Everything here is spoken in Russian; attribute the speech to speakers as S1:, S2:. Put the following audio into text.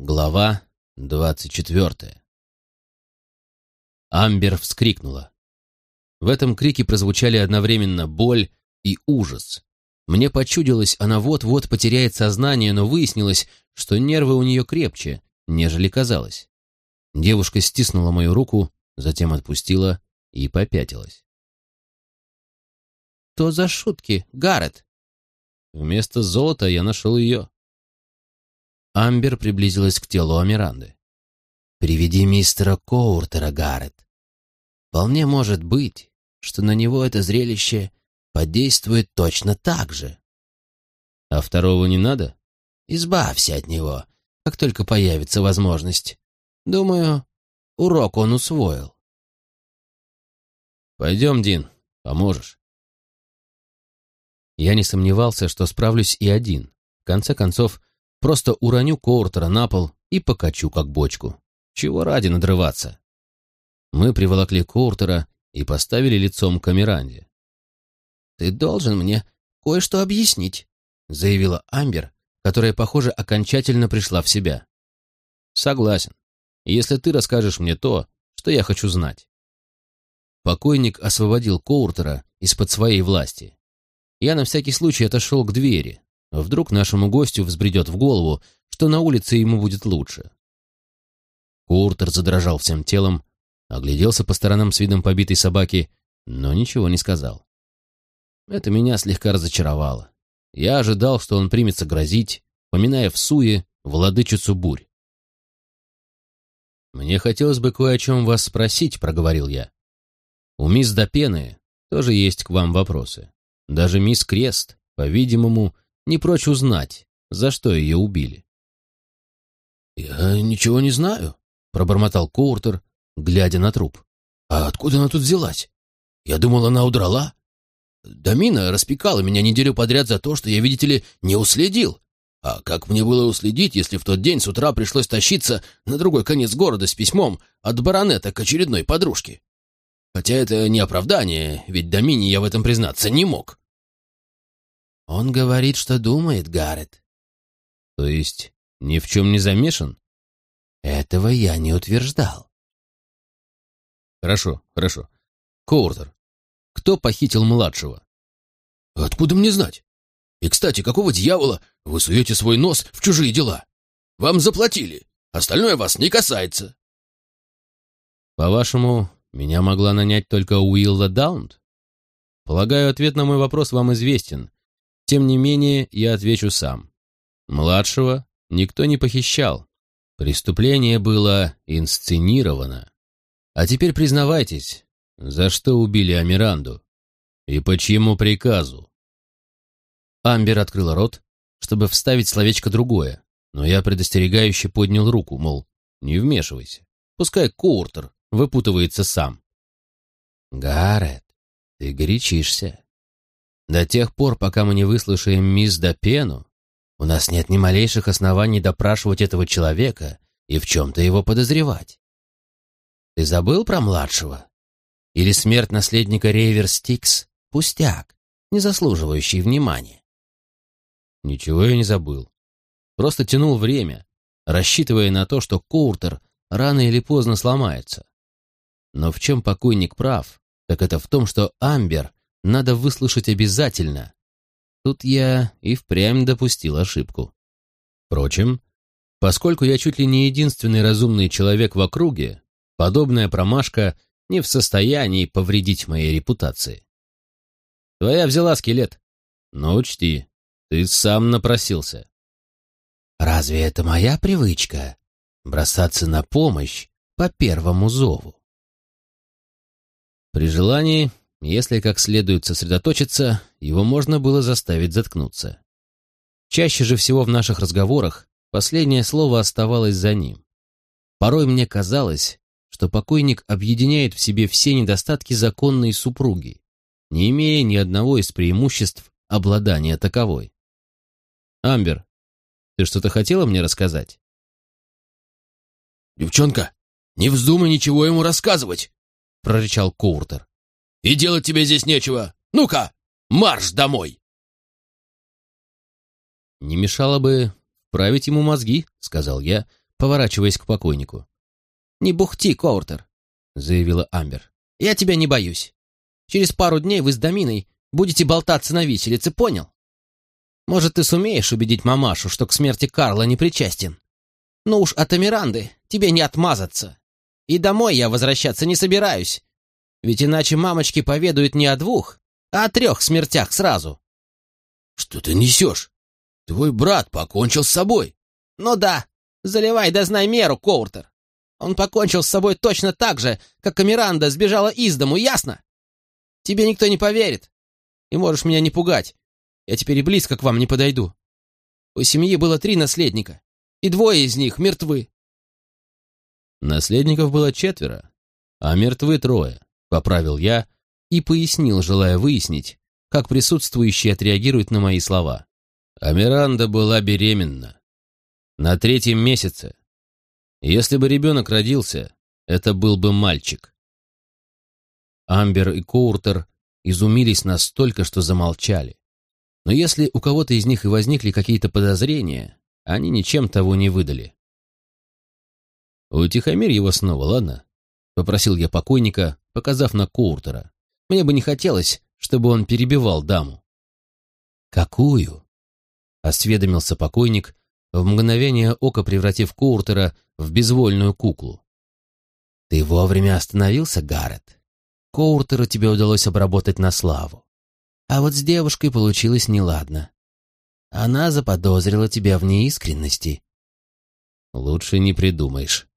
S1: Глава двадцать четвертая. Амбер вскрикнула. В этом крике прозвучали одновременно боль и ужас. Мне почудилось, она вот-вот потеряет сознание, но выяснилось, что нервы у нее крепче, нежели казалось. Девушка стиснула мою руку, затем отпустила и попятилась. «То за шутки, Гаррет?» Вместо золота я нашел ее. Амбер приблизилась к телу Амиранды. «Приведи мистера Коуртера, Гаррет. Вполне может быть, что на него это зрелище подействует точно так же. А второго не надо? Избавься от него, как только появится возможность. Думаю, урок он усвоил. Пойдем, Дин, поможешь. Я не сомневался, что справлюсь и один. В конце концов, Просто уроню Коуртера на пол и покачу, как бочку. Чего ради надрываться? Мы приволокли Коуртера и поставили лицом к Амиранде. «Ты должен мне кое-что объяснить», — заявила Амбер, которая, похоже, окончательно пришла в себя. «Согласен, если ты расскажешь мне то, что я хочу знать». Покойник освободил Коуртера из-под своей власти. Я на всякий случай отошел к двери, Вдруг нашему гостю взбредет в голову, что на улице ему будет лучше. Куртер задрожал всем телом, огляделся по сторонам с видом побитой собаки, но ничего не сказал. Это меня слегка разочаровало. Я ожидал, что он примется грозить, поминая в суе владычицу бурь. «Мне хотелось бы кое о чем вас спросить», — проговорил я. «У мисс Допены тоже есть к вам вопросы. Даже мисс Крест, по-видимому, — не прочь узнать, за что ее убили.
S2: «Я ничего не знаю», — пробормотал Коуртер, глядя на труп. «А откуда она тут взялась? Я думал, она удрала. Дамина распекала меня неделю подряд за то, что я, видите ли, не уследил. А как мне было уследить, если в тот день с утра пришлось тащиться на другой конец города с письмом от баронета к очередной подружке? Хотя это не оправдание, ведь Домине я в этом признаться не мог.
S1: Он говорит, что думает, Гаррет. То есть ни в чем не замешан? Этого я не утверждал. Хорошо, хорошо. Коуртер, кто похитил младшего?
S2: Откуда мне знать? И, кстати, какого дьявола вы суете свой нос в чужие дела? Вам заплатили, остальное вас не касается.
S1: По-вашему, меня могла нанять только Уилла Даунт? Полагаю, ответ на мой вопрос вам известен, тем не менее, я отвечу сам. Младшего никто не похищал. Преступление было инсценировано. А теперь признавайтесь, за что убили Амиранду? И по чьему приказу? Амбер открыла рот, чтобы вставить словечко другое, но я предостерегающе поднял руку, мол, не вмешивайся. Пускай Коуртер выпутывается сам. Гаррет, ты горячишься. До тех пор, пока мы не выслушаем мисс Допену, у нас нет ни малейших оснований допрашивать этого человека и в чем-то его подозревать. Ты забыл про младшего? Или смерть наследника Рейвер Стикс — пустяк, не заслуживающий внимания? Ничего я не забыл. Просто тянул время, рассчитывая на то, что Коуртер рано или поздно сломается. Но в чем покойник прав, так это в том, что Амбер надо выслушать обязательно. Тут я и впрямь допустил ошибку. Впрочем, поскольку я чуть ли не единственный разумный человек в округе, подобная промашка не в состоянии повредить моей репутации. Твоя взяла скелет. Но учти, ты сам напросился. Разве это моя привычка? Бросаться на помощь по первому зову. При желании если как следует сосредоточиться, его можно было заставить заткнуться. Чаще же всего в наших разговорах последнее слово оставалось за ним. Порой мне казалось, что покойник объединяет в себе все недостатки законной супруги, не имея ни одного из преимуществ обладания таковой. «Амбер, ты что-то хотела мне рассказать?»
S2: «Девчонка, не вздумай ничего ему рассказывать!» — прорычал Коуртер. И делать тебе здесь нечего. Ну-ка, марш домой!»
S1: «Не мешало бы править ему мозги», — сказал я, поворачиваясь к покойнику.
S3: «Не бухти, Коуртер», — заявила Амбер. «Я тебя не боюсь. Через пару дней вы с Доминой будете болтаться на виселице, понял? Может, ты сумеешь убедить мамашу, что к смерти Карла не причастен? Ну уж от Амиранды тебе не отмазаться. И домой я возвращаться не собираюсь. Ведь иначе мамочки поведают не о двух, а о трех смертях сразу.
S2: Что ты несешь? Твой брат покончил с собой.
S3: Ну да, заливай да знай меру, Коуртер. Он покончил с собой точно так же, как Амиранда сбежала из дому, ясно? Тебе никто не поверит. И можешь меня не пугать. Я теперь и близко к вам не подойду. У семьи было три наследника, и двое из них мертвы.
S1: Наследников было четверо, а мертвы трое, поправил я и пояснил, желая выяснить, как присутствующие отреагируют на мои слова. Амиранда была беременна. На третьем месяце. Если бы ребенок родился, это был бы мальчик. Амбер и Коуртер изумились настолько, что замолчали. Но если у кого-то из них и возникли какие-то подозрения, они ничем того не выдали. «Утихомирь его снова, ладно?» — попросил я покойника, показав на Коуртера. Мне бы не хотелось, чтобы он перебивал даму. «Какую?» — осведомился покойник, в мгновение ока превратив Коуртера в безвольную куклу. «Ты вовремя остановился, Гаррет. Коуртера тебе удалось обработать на славу. А вот с девушкой получилось неладно. Она заподозрила тебя в неискренности». «Лучше не придумаешь»,